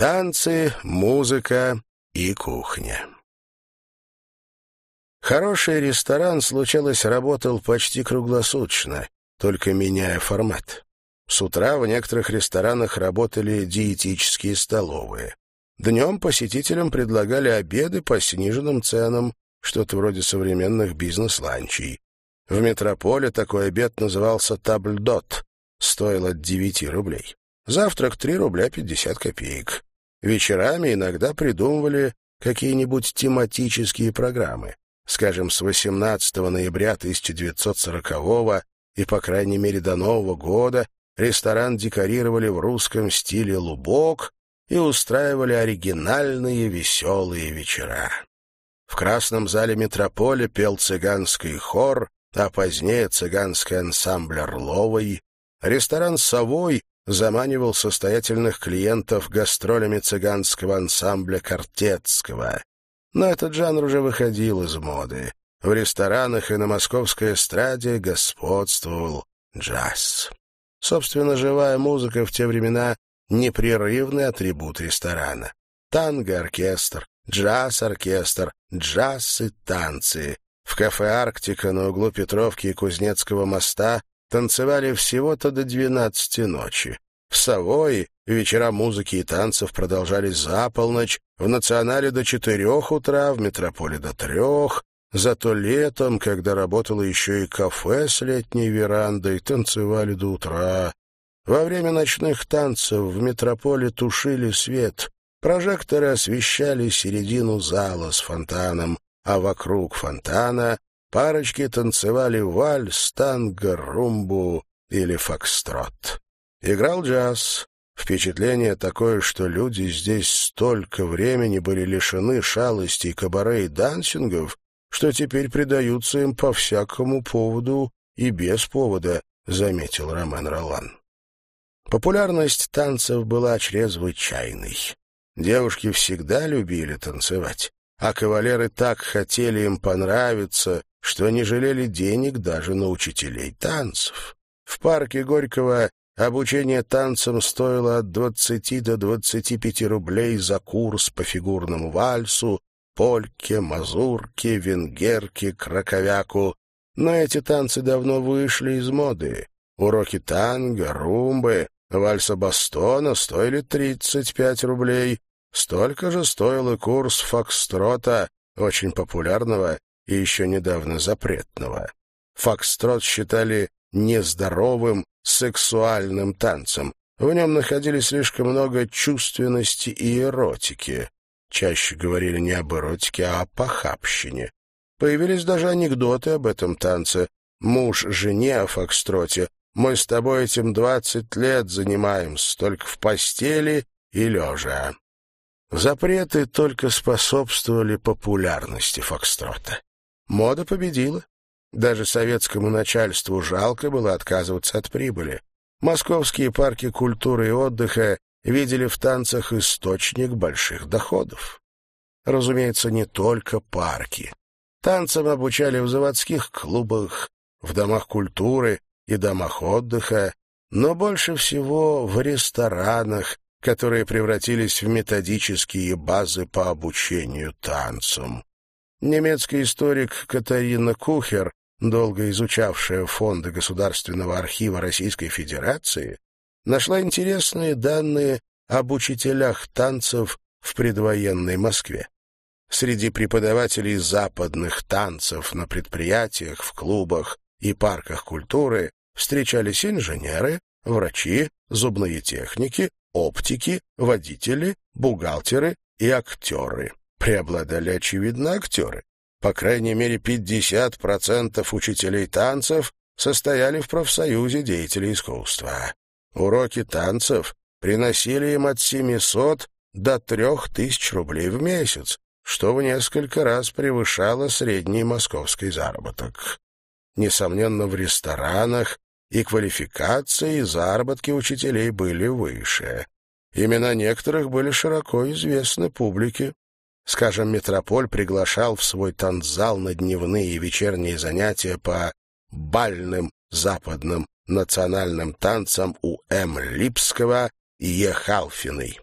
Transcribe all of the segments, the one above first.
Танцы, музыка и кухня. Хороший ресторан, случалось, работал почти круглосуточно, только меняя формат. С утра в некоторых ресторанах работали диетические столовые. Днем посетителям предлагали обеды по сниженным ценам, что-то вроде современных бизнес-ланчей. В метрополе такой обед назывался табльдот, стоил от 9 рублей. Завтрак — 3 рубля 50 копеек. Вечерами иногда придумывали какие-нибудь тематические программы скажем, с 18 ноября 1940 и, по крайней мере, до Нового года ресторан декорировали в русском стиле лубок и устраивали оригинальные веселые вечера. В Красном зале метрополя пел цыганский хор, а позднее цыганский ансамбль Орловой. Ресторан «Совой» заманивал состоятельных клиентов гастролями цыганского ансамбля Кортецкого. Но этот жанр уже выходил из моды. В ресторанах и на московской эстраде господствовал джаз. Собственно, живая музыка в те времена — непрерывный атрибут ресторана. Танго-оркестр, джаз-оркестр, джаз и танцы. В кафе «Арктика» на углу Петровки и Кузнецкого моста танцевали всего-то до двенадцати ночи. В Савое вечера музыки и танцев продолжались за полночь, в Национале до четырех утра, в Метрополе до трех. Зато летом, когда работало еще и кафе с летней верандой, танцевали до утра. Во время ночных танцев в Метрополе тушили свет. Прожекторы освещали середину зала с фонтаном, а вокруг фонтана парочки танцевали вальс, танго, румбу или фокстрот. Играл джаз. Впечатление такое, что люди здесь столько времени были лишены шалостей, кабаре и дансингов, что теперь предаются им по всякому поводу и без повода, заметил Ромен Ролан. Популярность танцев была чрезвычайной. Девушки всегда любили танцевать, а кавалеры так хотели им понравиться, что не жалели денег даже на учителей танцев. В парке Горького Обучение танцам стоило от 20 до 25 рублей за курс по фигурному вальсу, польке, мазурке, венгерке, краковяку. Но эти танцы давно вышли из моды. Уроки танго, румбы, вальса бастона стоили 35 рублей. Столько же стоил и курс фокстрота, очень популярного и еще недавно запретного. Фокстрот считали нездоровым, сексуальным танцем. В нем находились слишком много чувственности и эротики. Чаще говорили не об эротике, а о похабщине. Появились даже анекдоты об этом танце. Муж жене о фокстроте. Мы с тобой этим двадцать лет занимаемся, только в постели и лежа. Запреты только способствовали популярности фокстрота. Мода победила. Даже советскому начальству жалко было отказываться от прибыли. Московские парки культуры и отдыха видели в танцах источник больших доходов. Разумеется, не только парки. Танцам обучали в заводских клубах, в домах культуры и домах отдыха, но больше всего в ресторанах, которые превратились в методические базы по обучению танцам. Немецкий историк Катарина Кухер долго изучавшая фонды Государственного архива Российской Федерации, нашла интересные данные об учителях танцев в предвоенной Москве. Среди преподавателей западных танцев на предприятиях, в клубах и парках культуры встречались инженеры, врачи, зубные техники, оптики, водители, бухгалтеры и актеры. Преобладали, очевидно, актеры. По крайней мере, 50% учителей танцев состояли в профсоюзе деятелей искусства. Уроки танцев приносили им от 700 до 3000 рублей в месяц, что в несколько раз превышало средний московский заработок. Несомненно, в ресторанах и квалификации, и заработки учителей были выше. Имена некоторых были широко известны публике. Скажем, метрополь приглашал в свой танцзал на дневные и вечерние занятия по бальным западным национальным танцам у М. Липского и Е. Халфиной.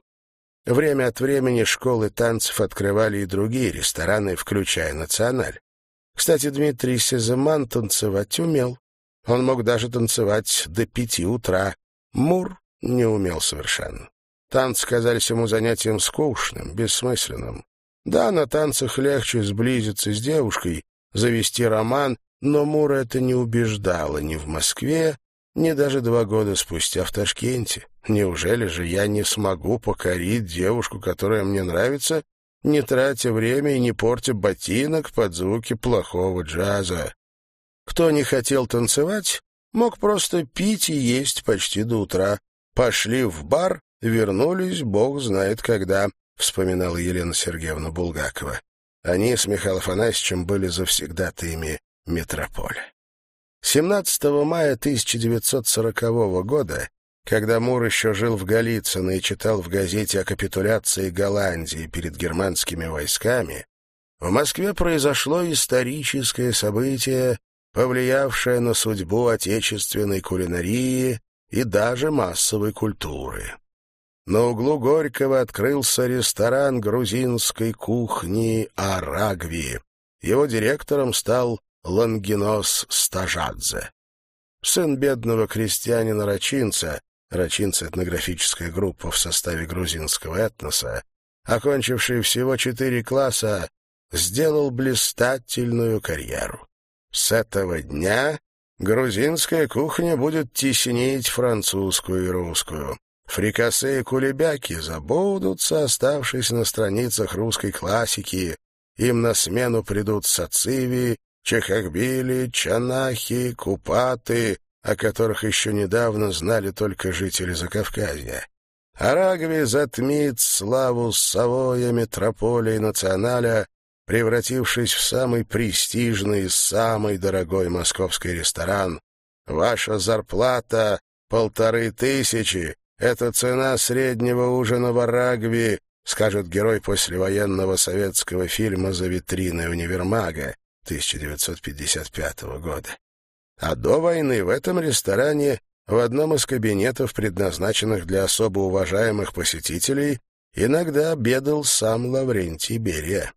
Время от времени школы танцев открывали и другие рестораны, включая «Националь». Кстати, Дмитрий Сеземан танцевать умел. Он мог даже танцевать до пяти утра. Мур не умел совершенно. Танцы казались ему занятием скучным, бессмысленным. Да, на танцах легче сблизиться с девушкой, завести роман, но Мура это не убеждало ни в Москве, ни даже два года спустя в Ташкенте. Неужели же я не смогу покорить девушку, которая мне нравится, не тратя время и не портя ботинок под звуки плохого джаза? Кто не хотел танцевать, мог просто пить и есть почти до утра. Пошли в бар, вернулись, бог знает когда, вспоминала Елена Сергеевна Булгакова. Они с Михаилом Афанасьевичем были завсегдатаями метрополя. 17 мая 1940 года, когда Мур еще жил в Голицыно и читал в газете о капитуляции Голландии перед германскими войсками, в Москве произошло историческое событие, повлиявшее на судьбу отечественной кулинарии и даже массовой культуры. На углу Горького открылся ресторан грузинской кухни «Арагви». Его директором стал Лангинос Стажадзе. Сын бедного крестьянина-рачинца, рачинца — этнографическая группа в составе грузинского этноса, окончивший всего четыре класса, сделал блистательную карьеру. С этого дня грузинская кухня будет теснить французскую и русскую. Фрикасе и кулебяки забудутся, оставшись на страницах русской классики. Им на смену придут сациви, чехахбили, чанахи, купаты, о которых еще недавно знали только жители Закавказья. Арагви затмит славу Савоя, метрополии националя, превратившись в самый престижный и самый дорогой московский ресторан. Ваша зарплата — полторы тысячи, это цена среднего ужина в Арагви, скажет герой послевоенного советского фильма «За витриной универмага» 1955 года. А до войны в этом ресторане в одном из кабинетов, предназначенных для особо уважаемых посетителей, иногда обедал сам Лаврентий Берия.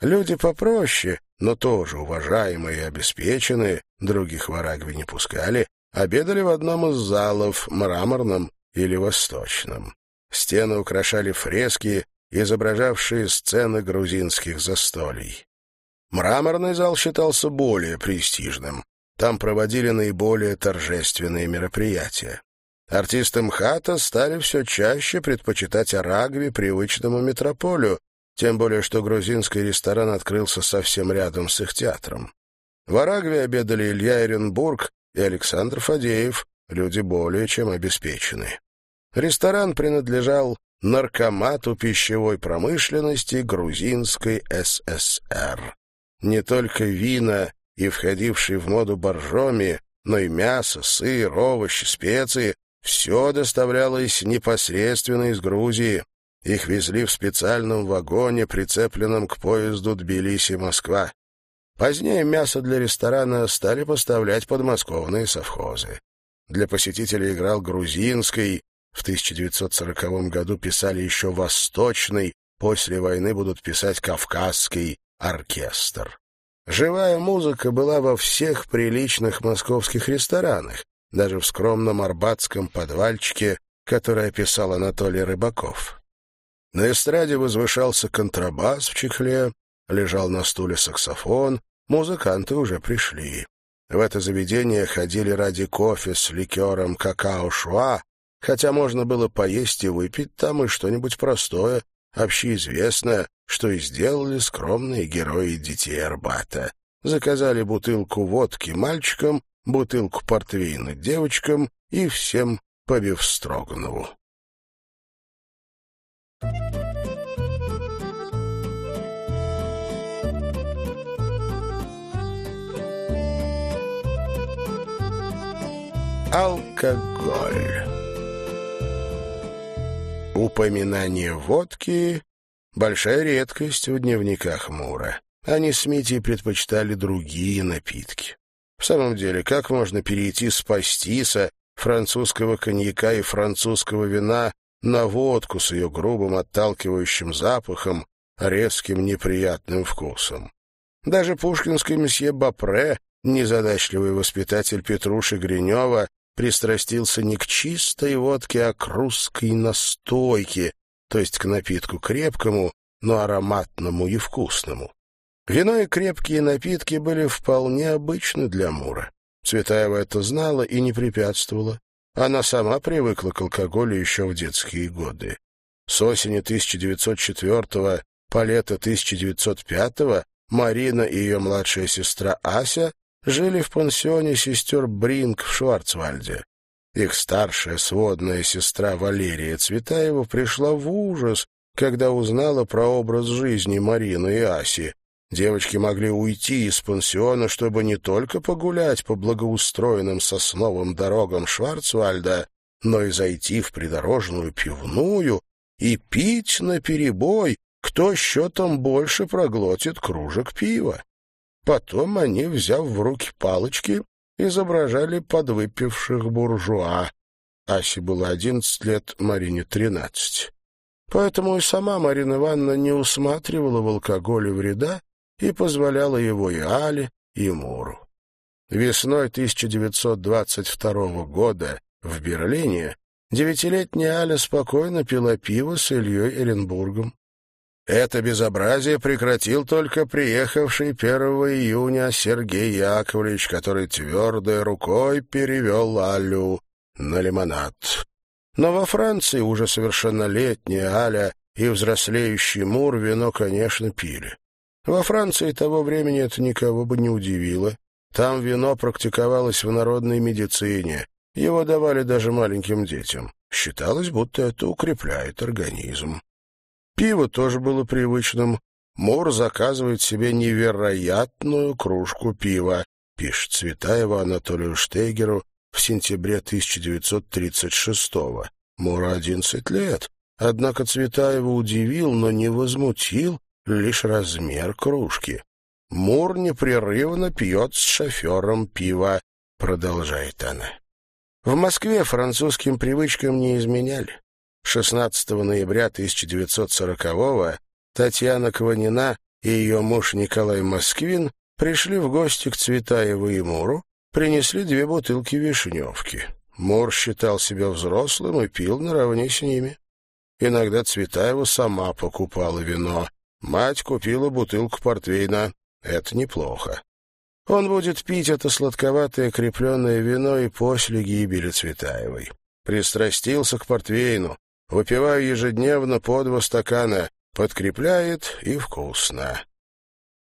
Люди попроще, но тоже уважаемые и обеспеченные, других в Арагве не пускали, обедали в одном из залов, мраморном или восточном. Стены украшали фрески, изображавшие сцены грузинских застолий. Мраморный зал считался более престижным. Там проводили наиболее торжественные мероприятия. Артисты МХАТа стали все чаще предпочитать Арагви привычному метрополю, тем более что грузинский ресторан открылся совсем рядом с их театром. В Арагве обедали Илья Эренбург и Александр Фадеев, люди более чем обеспеченные. Ресторан принадлежал наркомату пищевой промышленности грузинской ССР. Не только вина и входившие в моду боржоми, но и мясо, сыр, овощи, специи — все доставлялось непосредственно из Грузии. Их везли в специальном вагоне, прицепленном к поезду Тбилиси-Москва. Позднее мясо для ресторана стали поставлять подмосковные совхозы. Для посетителей играл грузинский, в 1940 году писали еще «Восточный», после войны будут писать «Кавказский оркестр». Живая музыка была во всех приличных московских ресторанах, даже в скромном арбатском подвальчике, который описал Анатолий Рыбаков. На эстраде возвышался контрабас в чехле, лежал на стуле саксофон, музыканты уже пришли. В это заведение ходили ради кофе с ликером какао-шуа, хотя можно было поесть и выпить там и что-нибудь простое, общеизвестное, что и сделали скромные герои детей Арбата. Заказали бутылку водки мальчикам, бутылку портвейна девочкам и всем по Бевстроганову. Алкоголь Упоминание водки — большая редкость в дневниках Мура. Они с Митей предпочитали другие напитки. В самом деле, как можно перейти с пастиса, французского коньяка и французского вина на водку с ее грубым отталкивающим запахом, резким неприятным вкусом. Даже пушкинский месье Бапре, незадачливый воспитатель Петруши Гринева, пристрастился не к чистой водке, а к русской настойке, то есть к напитку крепкому, но ароматному и вкусному. Вино и крепкие напитки были вполне обычны для Мура. Цветаева это знала и не препятствовала. Она сама привыкла к алкоголю еще в детские годы. С осени 1904 по лето 1905 Марина и ее младшая сестра Ася жили в пансионе сестер Бринг в Шварцвальде. Их старшая сводная сестра Валерия Цветаева пришла в ужас, когда узнала про образ жизни Марины и Аси. Девочки могли уйти из пансиона, чтобы не только погулять по благоустроенным сосновым дорогам Шварцвальда, но и зайти в придорожную пивную и пить наперебой, кто счетом больше проглотит кружек пива. Потом они, взяв в руки палочки, изображали подвыпивших буржуа. Асе было одиннадцать лет, Марине тринадцать. Поэтому и сама Марина Ивановна не усматривала в алкоголе вреда и позволяла его и Але, и Муру. Весной 1922 года в Берлине девятилетняя Аля спокойно пила пиво с Ильей Эренбургом. Это безобразие прекратил только приехавший 1 июня Сергей Яковлевич, который твердой рукой перевел Алю на лимонад. Но во Франции уже совершеннолетняя Аля и взрослеющий Мур вино, конечно, пили. Во Франции того времени это никого бы не удивило. Там вино практиковалось в народной медицине. Его давали даже маленьким детям. Считалось, будто это укрепляет организм. Пиво тоже было привычным. Мур заказывает себе невероятную кружку пива, пишет Цветаева Анатолию Штегеру в сентябре 1936-го. Муру 11 лет. Однако Цветаева удивил, но не возмутил лишь размер кружки. Мур непрерывно пьет с шофером пиво, продолжает она. В Москве французским привычкам не изменяли. 16 ноября 1940-го Татьяна Кванина и ее муж Николай Москвин пришли в гости к Цветаеву и Муру, принесли две бутылки вишневки. Мур считал себя взрослым и пил наравне с ними. Иногда Цветаева сама покупала вино. Мать купила бутылку портвейна. Это неплохо. Он будет пить это сладковатое крепленное вино и после гибели Цветаевой. Пристрастился к портвейну, Выпиваю ежедневно по два стакана. Подкрепляет и вкусно.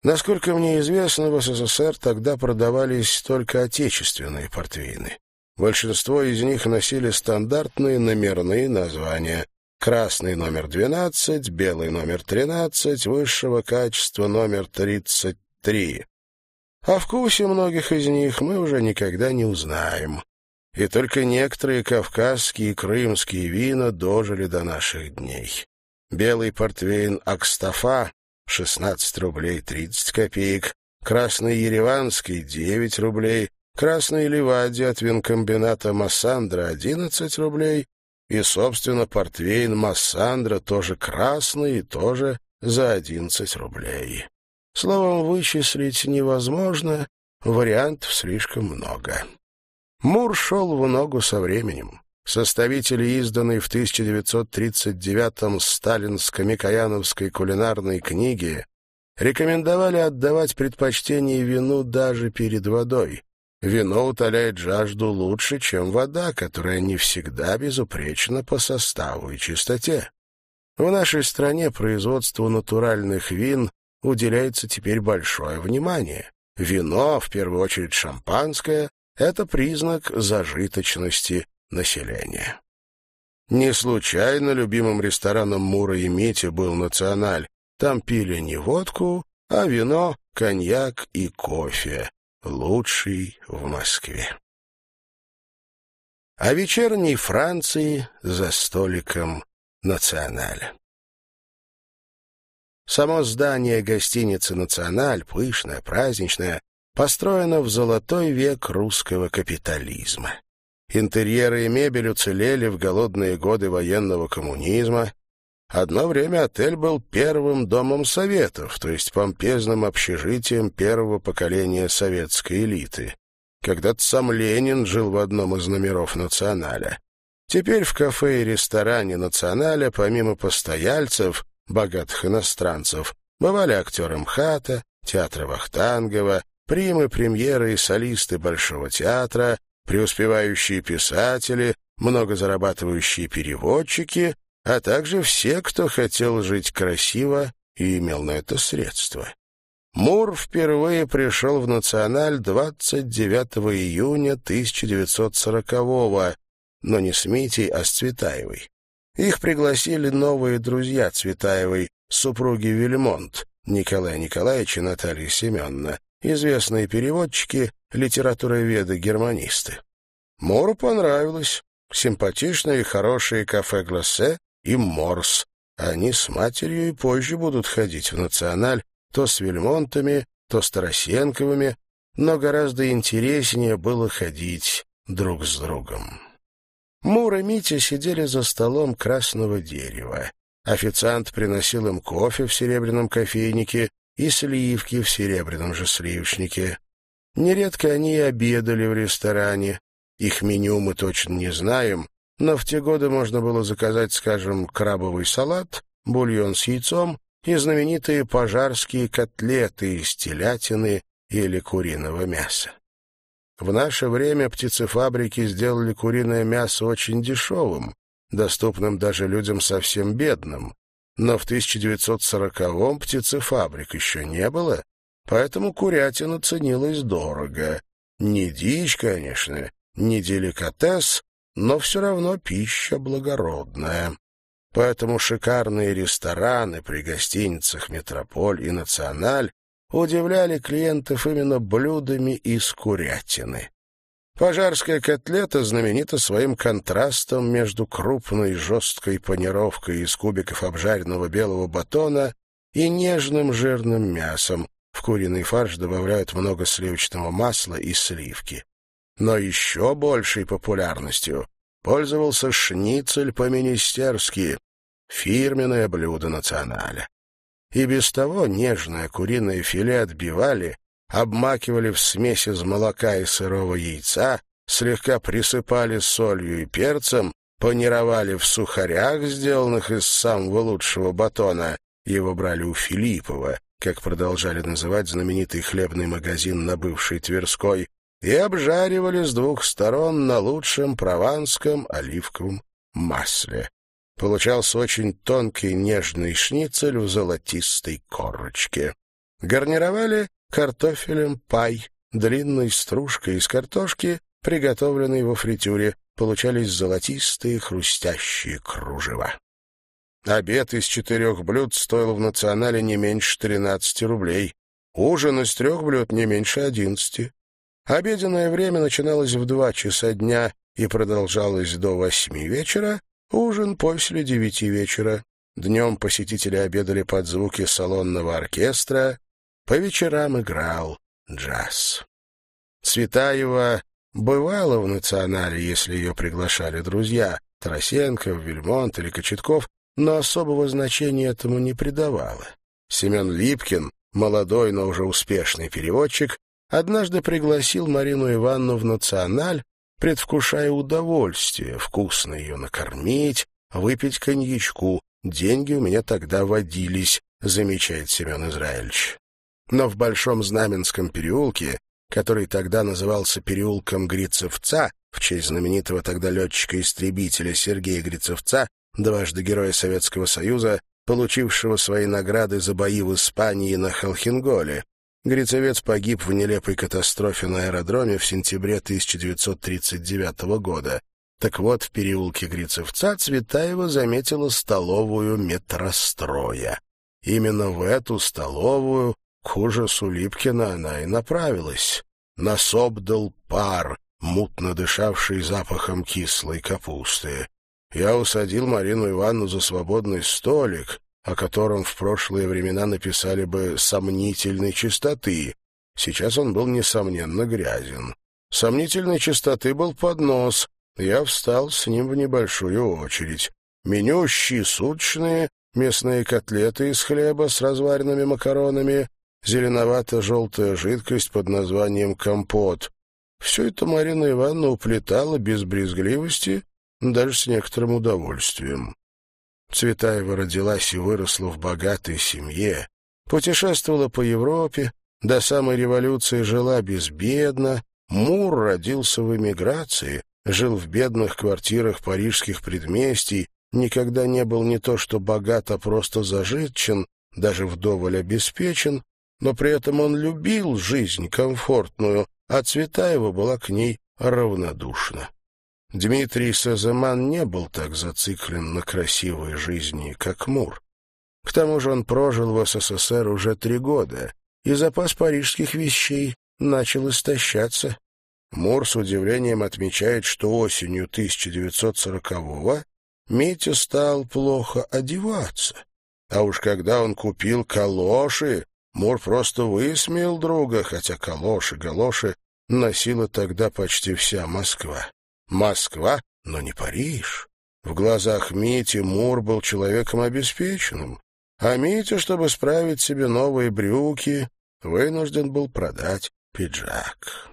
Насколько мне известно, в СССР тогда продавались только отечественные портвейны. Большинство из них носили стандартные номерные названия. Красный номер 12, белый номер 13, высшего качества номер 33. О вкусе многих из них мы уже никогда не узнаем и только некоторые кавказские и крымские вина дожили до наших дней. Белый портвейн «Акстафа» — 16 рублей 30 копеек, красный ереванский — 9 рублей, красный ливади от винкомбината «Массандра» — 11 рублей, и, собственно, портвейн «Массандра» тоже красный и тоже за 11 рублей. Словом, вычислить невозможно, вариантов слишком много. Мур шел в ногу со временем. Составители изданной в 1939-м сталинско-микояновской кулинарной книги рекомендовали отдавать предпочтение вину даже перед водой. Вино утоляет жажду лучше, чем вода, которая не всегда безупречна по составу и чистоте. В нашей стране производству натуральных вин уделяется теперь большое внимание. Вино, в первую очередь шампанское, это признак зажиточности населения. Не случайно любимым рестораном Мура и Мити был «Националь». Там пили не водку, а вино, коньяк и кофе. Лучший в Москве. А вечерней Франции за столиком «Националя». Само здание гостиницы «Националь», пышное, праздничное, построена в золотой век русского капитализма. Интерьеры и мебель уцелели в голодные годы военного коммунизма. Одно время отель был первым домом советов, то есть помпезным общежитием первого поколения советской элиты. Когда-то сам Ленин жил в одном из номеров «Националя». Теперь в кафе и ресторане «Националя» помимо постояльцев, богатых иностранцев, бывали актеры МХАТа, театра Вахтангова, примы, премьеры и солисты Большого театра, преуспевающие писатели, много зарабатывающие переводчики, а также все, кто хотел жить красиво и имел на это средства. Мур впервые пришел в «Националь» 29 июня 1940-го, но не с Митей, а с Цветаевой. Их пригласили новые друзья Цветаевой, супруги Вильмонт, Николай Николаевич и Наталья Семеновна, известные переводчики, литературоведы-германисты. Мору понравилось. Симпатичные и хорошие кафе-глассе и морс. Они с матерью и позже будут ходить в «Националь», то с Вельмонтами, то с Тарасенковыми, но гораздо интереснее было ходить друг с другом. Мур и Митя сидели за столом красного дерева. Официант приносил им кофе в серебряном кофейнике и сливки в серебряном же сливочнике. Нередко они и обедали в ресторане. Их меню мы точно не знаем, но в те годы можно было заказать, скажем, крабовый салат, бульон с яйцом и знаменитые пожарские котлеты из телятины или куриного мяса. В наше время птицефабрики сделали куриное мясо очень дешевым, доступным даже людям совсем бедным, но в 1940-м птицефабрик еще не было, поэтому курятина ценилась дорого. Не дичь, конечно, не деликатес, но все равно пища благородная. Поэтому шикарные рестораны при гостиницах «Метрополь» и «Националь» удивляли клиентов именно блюдами из курятины. Пожарская котлета знаменита своим контрастом между крупной жесткой панировкой из кубиков обжаренного белого батона и нежным жирным мясом. В куриный фарш добавляют много сливочного масла и сливки. Но еще большей популярностью пользовался шницель по-министерски, фирменное блюдо националя. И без того нежное куриное филе отбивали, обмакивали в смесь из молока и сырого яйца, слегка присыпали солью и перцем, панировали в сухарях, сделанных из самого лучшего батона, его брали у Филиппова, как продолжали называть знаменитый хлебный магазин на бывшей Тверской, и обжаривали с двух сторон на лучшем прованском оливковом масле. Получался очень тонкий нежный шницель в золотистой корочке. Гарнировали картофелем пай, длинной стружкой из картошки, приготовленной во фритюре, получались золотистые хрустящие кружева. Обед из четырех блюд стоил в национале не меньше тринадцати рублей, ужин из трех блюд не меньше одиннадцати. Обеденное время начиналось в два часа дня и продолжалось до восьми вечера, ужин после девяти вечера. Днем посетители обедали под звуки салонного оркестра, по вечерам играл джаз. Цветаева бывала в «Национале», если ее приглашали друзья, Тарасенко, Вильмонт или Кочетков, но особого значения этому не придавала. Семен Липкин, молодой, но уже успешный переводчик, однажды пригласил Марину Ивановну в «Националь», предвкушая удовольствие, вкусно ее накормить, выпить коньячку. Деньги у меня тогда водились, замечает Семен Израильевич. Но в Большом Знаменском переулке, который тогда назывался переулком Грицевца, в честь знаменитого тогда летчика-истребителя Сергея Грицевца, дважды Героя Советского Союза, получившего свои награды за бои в Испании на Халхинголе, Грицевец погиб в нелепой катастрофе на аэродроме в сентябре 1939 года. Так вот, в переулке Грицевца Цветаева заметила столовую метростроя. Именно в эту столовую, к ужасу она и направилась. Нас обдал пар, мутно дышавший запахом кислой капусты. Я усадил Марину Ивановну за свободный столик, о котором в прошлые времена написали бы «сомнительной чистоты». Сейчас он был, несомненно, грязен. Сомнительной чистоты был поднос, Я встал с ним в небольшую очередь. Меню щи суточные, мясные котлеты из хлеба с разваренными макаронами, зеленовато-желтая жидкость под названием компот. Все это Марина Ивановна уплетала без брезгливости, даже с некоторым удовольствием. Цветаева родилась и выросла в богатой семье, путешествовала по Европе, до самой революции жила безбедно, Мур родился в эмиграции, жил в бедных квартирах парижских предместий, никогда не был не то что богат, а просто зажитчен, даже вдоволь обеспечен, но при этом он любил жизнь комфортную, а Цветаева была к ней равнодушна. Дмитрий Сазаман не был так зациклен на красивой жизни, как Мур. К тому же он прожил в СССР уже три года, и запас парижских вещей начал истощаться. Мур с удивлением отмечает, что осенью 1940-го Митя стал плохо одеваться. А уж когда он купил калоши, Мур просто высмеял друга, хотя калоши, галоши носила тогда почти вся Москва. Москва, но не Париж. В глазах Мити Мур был человеком обеспеченным, а Митя, чтобы справить себе новые брюки, вынужден был продать пиджак.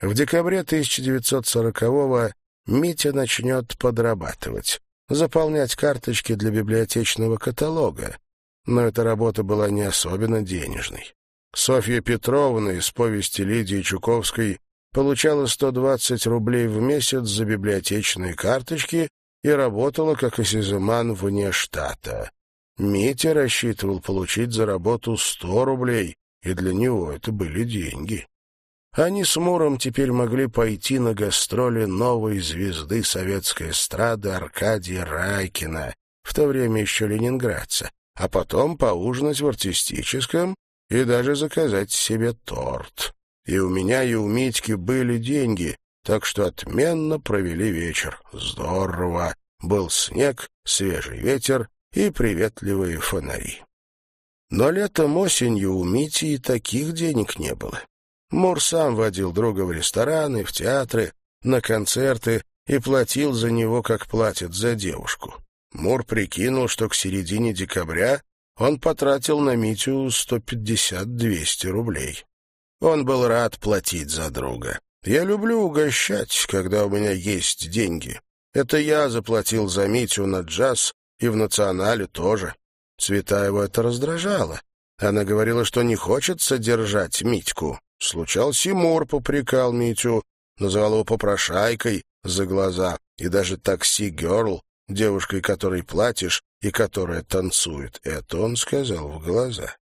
В декабре 1940-го Митя начнет подрабатывать, заполнять карточки для библиотечного каталога, но эта работа была не особенно денежной. Софья Петровна из повести Лидии Чуковской получала 120 рублей в месяц за библиотечные карточки и работала как осизыман вне штата. Митя рассчитывал получить за работу 100 рублей, и для него это были деньги. Они с Муром теперь могли пойти на гастроли новой звезды советской эстрады Аркадия Райкина, в то время еще ленинградца, а потом поужинать в артистическом и даже заказать себе торт. И у меня, и у Митьки были деньги, так что отменно провели вечер. Здорово. Был снег, свежий ветер и приветливые фонари. Но летом осенью у Мити и таких денег не было. Мур сам водил друга в рестораны, в театры, на концерты и платил за него, как платят за девушку. Мур прикинул, что к середине декабря он потратил на Митю 150-200 рублей. Он был рад платить за друга. Я люблю угощать, когда у меня есть деньги. Это я заплатил за Митю на джаз и в «Национале» тоже. Цветаева это раздражало. Она говорила, что не хочет содержать Митьку. Случался Мур попрекал Митю, называл его попрошайкой за глаза и даже такси-герл, девушкой, которой платишь и которая танцует. Это он сказал в глаза.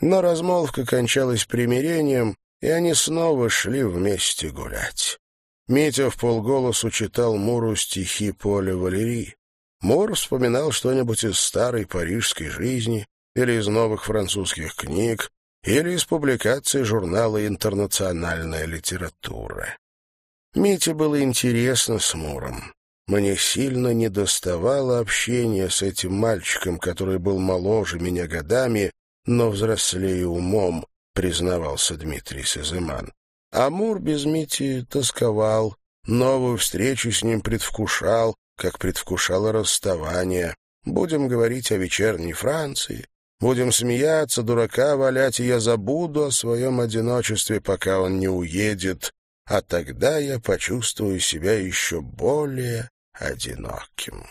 Но размолвка кончалась примирением, и они снова шли вместе гулять. Митя в полголосу читал Муру стихи Поля Валерии. Мур вспоминал что-нибудь из старой парижской жизни или из новых французских книг, или из публикации журнала «Интернациональная литература». Мите было интересно с Муром. Мне сильно недоставало общения с этим мальчиком, который был моложе меня годами, но взрослее умом, признавался Дмитрий Сазыман. Амур без Мити тосковал, новую встречу с ним предвкушал, как предвкушало расставание. Будем говорить о вечерней Франции, будем смеяться, дурака валять, и я забуду о своем одиночестве, пока он не уедет, а тогда я почувствую себя еще более одиноким.